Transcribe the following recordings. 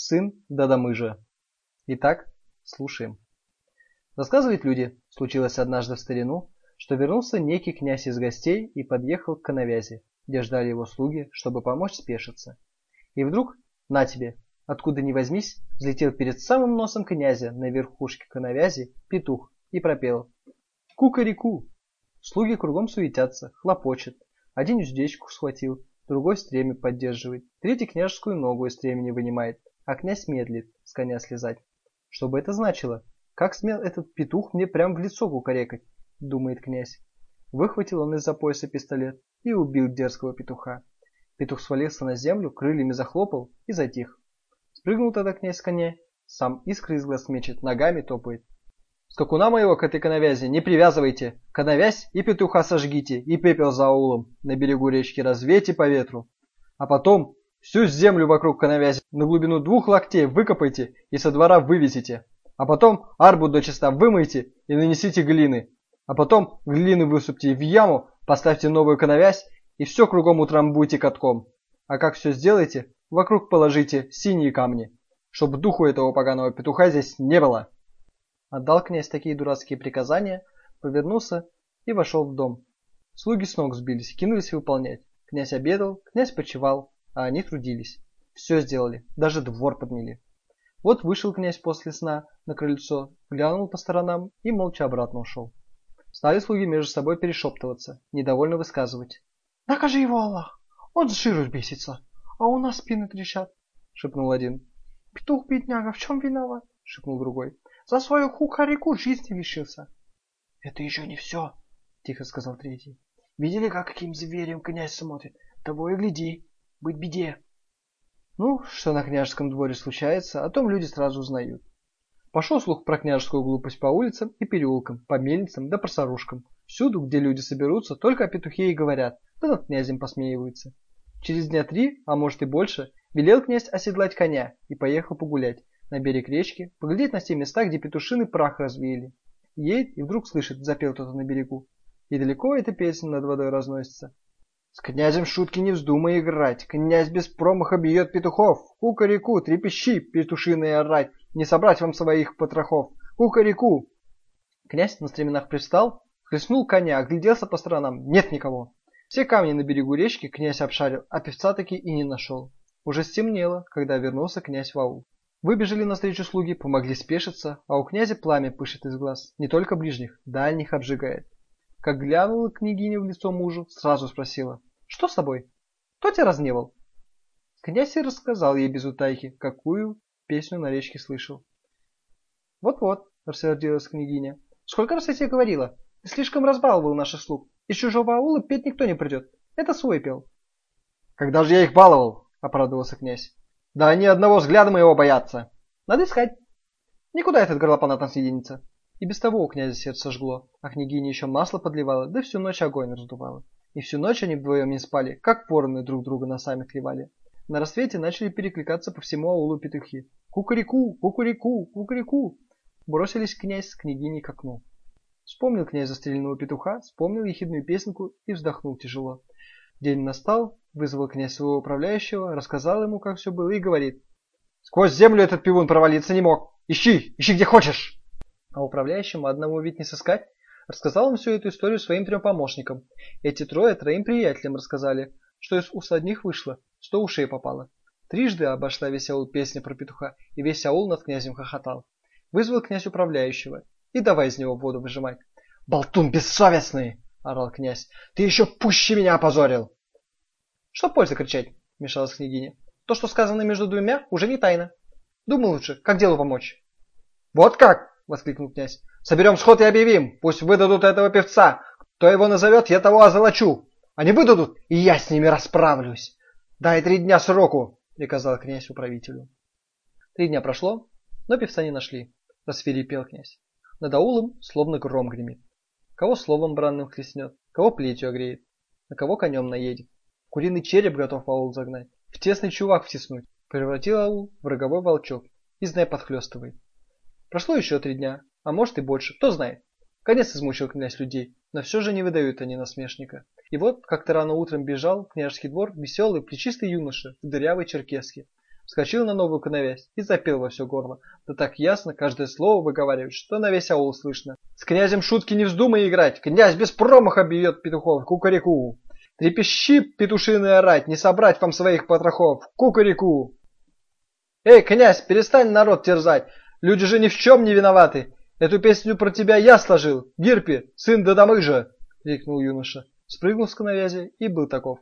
сын Дадамыжа. Итак, слушаем. Рассказывают люди, случилось однажды в старину, что вернулся некий князь из гостей и подъехал к коновязи, где ждали его слуги, чтобы помочь спешиться. И вдруг, на тебе, откуда ни возьмись, взлетел перед самым носом князя на верхушке коновязи петух и пропел «Кукареку!». Слуги кругом суетятся, хлопочет. Один уздечку схватил, другой стремя поддерживает, третий княжескую ногу из стремени вынимает, а князь медлит с коня слезать. Что бы это значило? Как смел этот петух мне прям в лицо кукарекать? Думает князь. Выхватил он из-за пояса пистолет и убил дерзкого петуха. Петух свалился на землю, крыльями захлопал и затих. Спрыгнул тогда князь с коня, сам искры из глаз мечет, ногами топает. Скакуна моего к этой коновязи не привязывайте. Коновязь и петуха сожгите, и пепел за аулом на берегу речки развейте по ветру. А потом всю землю вокруг коновязи на глубину двух локтей выкопайте и со двора вывезите. А потом арбу до числа вымойте и нанесите глины. А потом глины высыпьте в яму, поставьте новую коновязь и все кругом утрамбуйте катком. А как все сделаете, Вокруг положите синие камни, чтобы духу этого поганого петуха здесь не было. Отдал князь такие дурацкие приказания, повернулся и вошел в дом. Слуги с ног сбились, кинулись выполнять. Князь обедал, князь почевал, а они трудились. Все сделали, даже двор подмели. Вот вышел князь после сна на крыльцо, глянул по сторонам и молча обратно ушел. Стали слуги между собой перешептываться, недовольно высказывать. «Накажи его, Аллах! Он с жиру бесится!» а у нас спины трещат, шепнул один. Петух, бедняга, в чем виноват? шепнул другой. За свою хукарику жизни лишился. Это еще не все, тихо сказал третий. Видели, как каким зверем князь смотрит? Того и гляди, быть беде. Ну, что на княжеском дворе случается, о том люди сразу узнают. Пошел слух про княжескую глупость по улицам и переулкам, по мельницам да просорушкам. Всюду, где люди соберутся, только о петухе и говорят, да над князем посмеиваются. Через дня три, а может и больше, велел князь оседлать коня и поехал погулять на берег речки, поглядеть на те места, где петушины прах развеяли. Едет и вдруг слышит, запел кто-то на берегу. И далеко эта песня над водой разносится. С князем шутки не вздумай играть, князь без промаха бьет петухов. Кукареку, трепещи, петушиные орать, не собрать вам своих потрохов. Кукареку! Князь на стременах пристал, хлестнул коня, огляделся по сторонам, нет никого. Все камни на берегу речки князь обшарил, а певца таки и не нашел. Уже стемнело, когда вернулся князь в аул. Выбежали навстречу слуги, помогли спешиться, а у князя пламя пышет из глаз. Не только ближних, дальних обжигает. Как глянула княгиня в лицо мужу, сразу спросила. Что с тобой? Кто тебя разневал? Князь и рассказал ей без утайки, какую песню на речке слышал. Вот-вот, рассердилась княгиня. Сколько раз я тебе говорила? Ты слишком разбаловал наших слуг. Из чужого аула петь никто не придет. Это свой пел. Когда же я их баловал? Оправдывался князь. Да они одного взгляда моего боятся. Надо искать. Никуда этот горлопан от не денется. И без того у князя сердце жгло, а княгиня еще масло подливала, да всю ночь огонь раздувала. И всю ночь они вдвоем не спали, как вороны друг друга носами клевали. На рассвете начали перекликаться по всему аулу петухи. Кукареку, кукареку, кукареку. Бросились князь с княгиней к окну. Вспомнил князь застреленного петуха, вспомнил ехидную песенку и вздохнул тяжело. День настал, вызвал князь своего управляющего, рассказал ему, как все было, и говорит. «Сквозь землю этот пивун провалиться не мог! Ищи! Ищи где хочешь!» А управляющему одного ведь не сыскать. Рассказал он всю эту историю своим трем помощникам. Эти трое троим приятелям рассказали, что из уст одних вышло, сто ушей попало. Трижды обошла весь аул песня про петуха, и весь аул над князем хохотал. Вызвал князь управляющего и давай из него воду выжимать. «Болтун бессовестный!» — орал князь. «Ты еще пуще меня опозорил!» «Что пользы кричать?» — вмешалась княгиня. «То, что сказано между двумя, уже не тайна. Думай лучше, как делу помочь». «Вот как!» — воскликнул князь. «Соберем сход и объявим. Пусть выдадут этого певца. Кто его назовет, я того озолочу. Они выдадут, и я с ними расправлюсь. Дай три дня сроку!» — приказал князь управителю. Три дня прошло, но певца не нашли. Рассверепел князь. Над аулом словно гром гремит. Кого словом бранным хлестнет, кого плетью огреет, на кого конем наедет. Куриный череп готов аул загнать, в тесный чувак втиснуть. Превратил аул в роговой волчок и, знай, подхлестывает. Прошло еще три дня, а может и больше, кто знает. Конец измучил князь людей, но все же не выдают они насмешника. И вот как-то рано утром бежал в княжеский двор веселый, плечистый юноша в дырявой черкеске. вскочил на новую коновязь и запел во все горло. Да так ясно, каждое слово выговаривает, что на весь аул слышно. С князем шутки не вздумай играть, князь без промаха бьет петухов, кукареку. Трепещи, петушиная орать, не собрать вам своих потрохов, кукареку. Эй, князь, перестань народ терзать, люди же ни в чем не виноваты. Эту песню про тебя я сложил, Гирпи, сын Дадамыжа, крикнул юноша, спрыгнул с коновязи и был таков.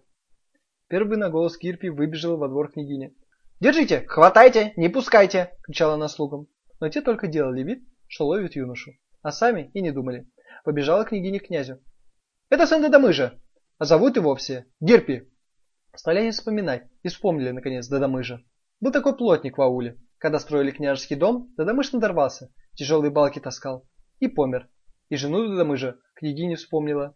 Первый на голос Кирпи выбежал во двор княгини. «Держите! Хватайте! Не пускайте!» — кричала она слугам. Но те только делали вид, что ловят юношу, а сами и не думали. Побежала княгиня к князю. «Это сын Дадамыжа, а зовут его все Гирпи!» Стали они вспоминать и вспомнили, наконец, Дадамыжа. Был такой плотник в ауле. Когда строили княжеский дом, Дадамыш надорвался, тяжелые балки таскал и помер. И жену Дадамыжа княгиня вспомнила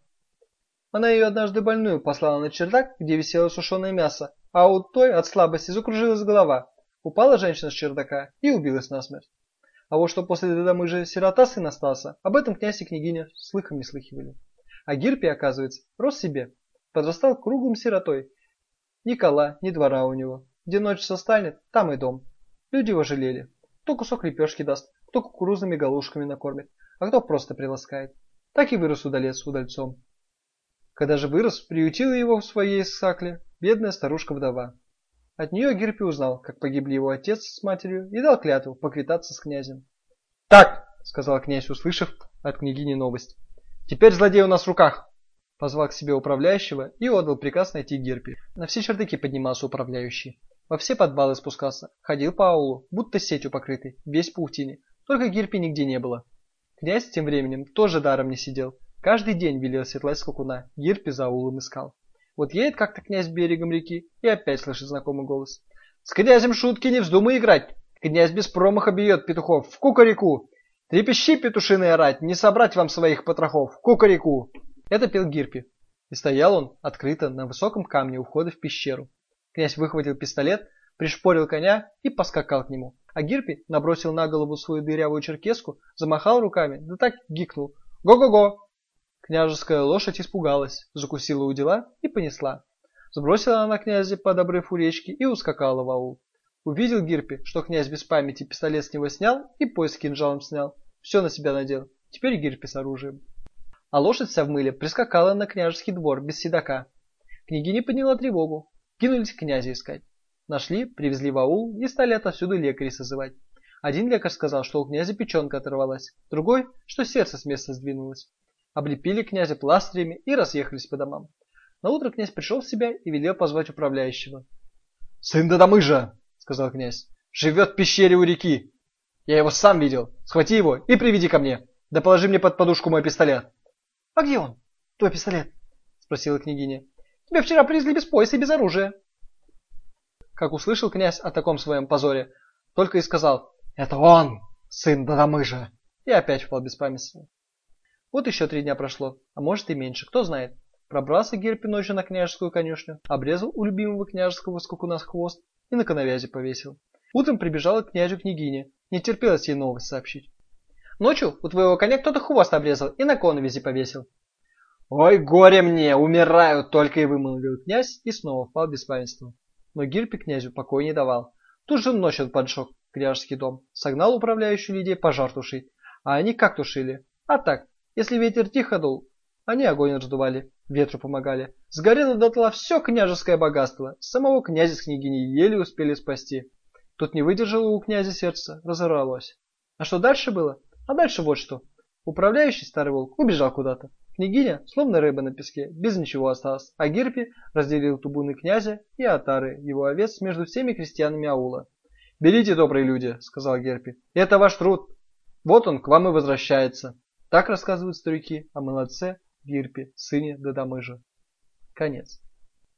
она ее однажды больную послала на чердак, где висело сушеное мясо, а у той от слабости закружилась голова. Упала женщина с чердака и убилась насмерть. А вот что после же сирота сын остался, об этом князь и княгиня слыхом не слыхивали. А Гирпи, оказывается, рос себе, подрастал круглым сиротой. Ни кола, ни двора у него. Где ночь состанет, там и дом. Люди его. Кто кусок лепешки даст, кто кукурузными галушками накормит, а кто просто приласкает. Так и вырос удалец удальцом. Когда же вырос, приютила его в своей сакле бедная старушка-вдова. От нее Гирпи узнал, как погибли его отец с матерью, и дал клятву поквитаться с князем. «Так!» — сказал князь, услышав от княгини новость. «Теперь злодей у нас в руках!» Позвал к себе управляющего и отдал приказ найти Гирпи. На все чердаки поднимался управляющий. Во все подвалы спускался, ходил по аулу, будто сетью покрытый, весь паутине. Только Гирпи нигде не было. Князь тем временем тоже даром не сидел. Каждый день велел седлать скакуна, Гирпи за аулом искал. Вот едет как-то князь берегом реки и опять слышит знакомый голос. С князем шутки не вздумай играть. Князь без промаха бьет петухов в кукареку. Трепещи, петушиный орать, не собрать вам своих потрохов в кукареку. Это пел Гирпи. И стоял он открыто на высоком камне у входа в пещеру. Князь выхватил пистолет, пришпорил коня и поскакал к нему. А Гирпи набросил на голову свою дырявую черкеску, замахал руками, да так гикнул. «Го-го-го! Княжеская лошадь испугалась, закусила у дела и понесла. Сбросила она князя под обрыв у речки и ускакала в аул. Увидел Гирпи, что князь без памяти пистолет с него снял и пояс кинжалом снял. Все на себя надел. Теперь Гирпи с оружием. А лошадь вся в мыле прискакала на княжеский двор без седока. Княгиня подняла тревогу. Кинулись князя искать. Нашли, привезли в аул и стали отовсюду лекарей созывать. Один лекарь сказал, что у князя печенка оторвалась, другой, что сердце с места сдвинулось облепили князя пластырями и разъехались по домам. На утро князь пришел в себя и велел позвать управляющего. «Сын Дадамыжа!» — сказал князь. «Живет в пещере у реки. Я его сам видел. Схвати его и приведи ко мне. Да положи мне под подушку мой пистолет». «А где он, твой пистолет?» — спросила княгиня. «Тебя вчера привезли без пояса и без оружия». Как услышал князь о таком своем позоре, только и сказал «Это он, сын Дадамыжа!» и опять впал без памяти. Вот еще три дня прошло, а может и меньше, кто знает. Пробрался Герпи ночью на княжескую конюшню, обрезал у любимого княжеского скакуна хвост и на коновязи повесил. Утром прибежала к князю княгиня, не терпелось ей новость сообщить. Ночью у твоего коня кто-то хвост обрезал и на коновязи повесил. «Ой, горе мне, умираю!» только и вымолвил князь и снова впал в беспамятство. Но Гирпи князю покоя не давал. Тут же ночью поджег княжеский дом, согнал управляющую людей пожар тушить. А они как тушили? А так, если ветер тихо дул, они огонь раздували, ветру помогали. Сгорело дотла все княжеское богатство, самого князя с княгиней еле успели спасти. Тут не выдержало у князя сердце, разорвалось. А что дальше было? А дальше вот что. Управляющий старый волк убежал куда-то. Княгиня, словно рыба на песке, без ничего осталась, а Гирпи разделил тубуны князя и отары, его овец, между всеми крестьянами аула. «Берите, добрые люди», — сказал Герпи, — «это ваш труд. Вот он к вам и возвращается». Так рассказывают старики о молодце Гирпе, сыне Дадамыжа. Конец.